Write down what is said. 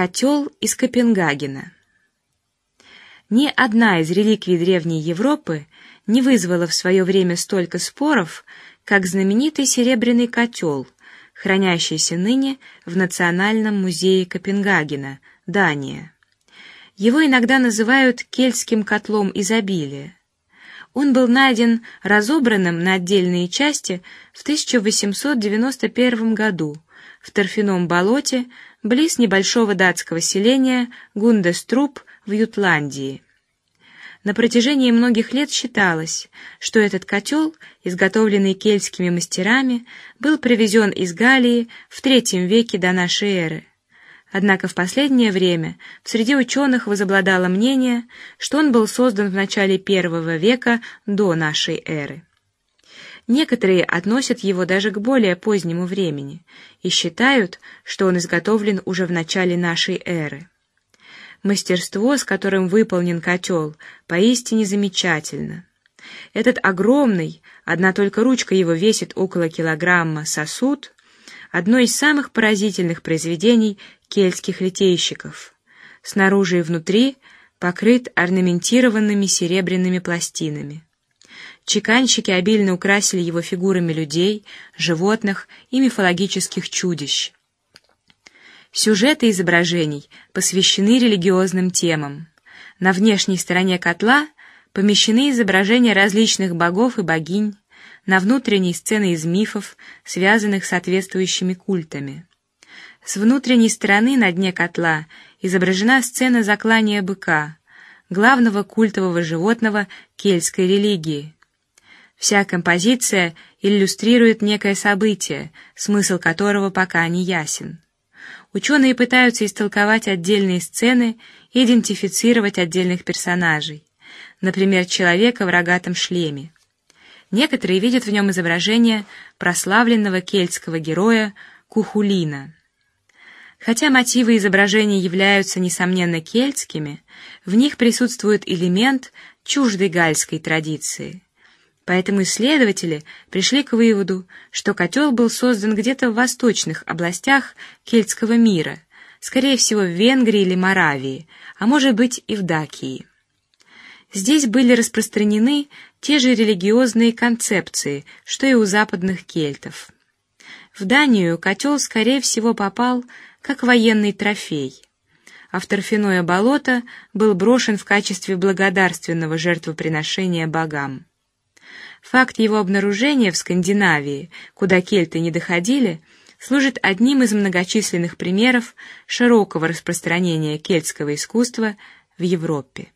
Котел из Копенгагена. Ни одна из реликвий древней Европы не вызвала в свое время столько споров, как знаменитый серебряный котел, хранящийся ныне в Национальном музее Копенгагена, Дания. Его иногда называют кельтским котлом изобилия. Он был найден разобранным на отдельные части в 1891 году в торфяном болоте близ небольшого датского селения Гундеструб в Ютландии. На протяжении многих лет считалось, что этот котел, изготовленный кельтскими мастерами, был привезен из Галлии в третьем веке до нашей эры. Однако в последнее время в среде ученых возобладало мнение, что он был создан в начале первого века до нашей эры. Некоторые относят его даже к более позднему времени и считают, что он изготовлен уже в начале нашей эры. Мастерство, с которым выполнен котел, поистине замечательно. Этот огромный, одна только ручка его весит около килограмма, сосуд — одно из самых поразительных произведений кельтских литейщиков. Снаружи и внутри покрыт орнаментированными серебряными пластинами. Чеканщики обильно украсили его фигурами людей, животных и мифологических чудищ. Сюжеты изображений посвящены религиозным темам. На внешней стороне котла помещены изображения различных богов и богинь, на внутренней сцены из мифов, связанных с соответствующими культами. С внутренней стороны на дне котла изображена сцена заклания быка, главного культового животного кельтской религии. Вся композиция иллюстрирует некое событие, смысл которого пока не ясен. Ученые пытаются истолковать отдельные сцены и идентифицировать отдельных персонажей, например, человека в рогатом шлеме. Некоторые видят в нем изображение прославленного кельтского героя Кухулина. Хотя мотивы изображения являются несомненно кельтскими, в них присутствует элемент чуждой гальской традиции. Поэтому исследователи пришли к выводу, что котел был создан где-то в восточных областях кельтского мира, скорее всего в Венгрии или Моравии, а может быть и в Дакии. Здесь были распространены те же религиозные концепции, что и у западных кельтов. В Данию котел, скорее всего, попал как военный трофей, а в торфяное болото был брошен в качестве благодарственного жертвоприношения богам. Факт его обнаружения в Скандинавии, куда кельты не доходили, служит одним из многочисленных примеров широкого распространения кельтского искусства в Европе.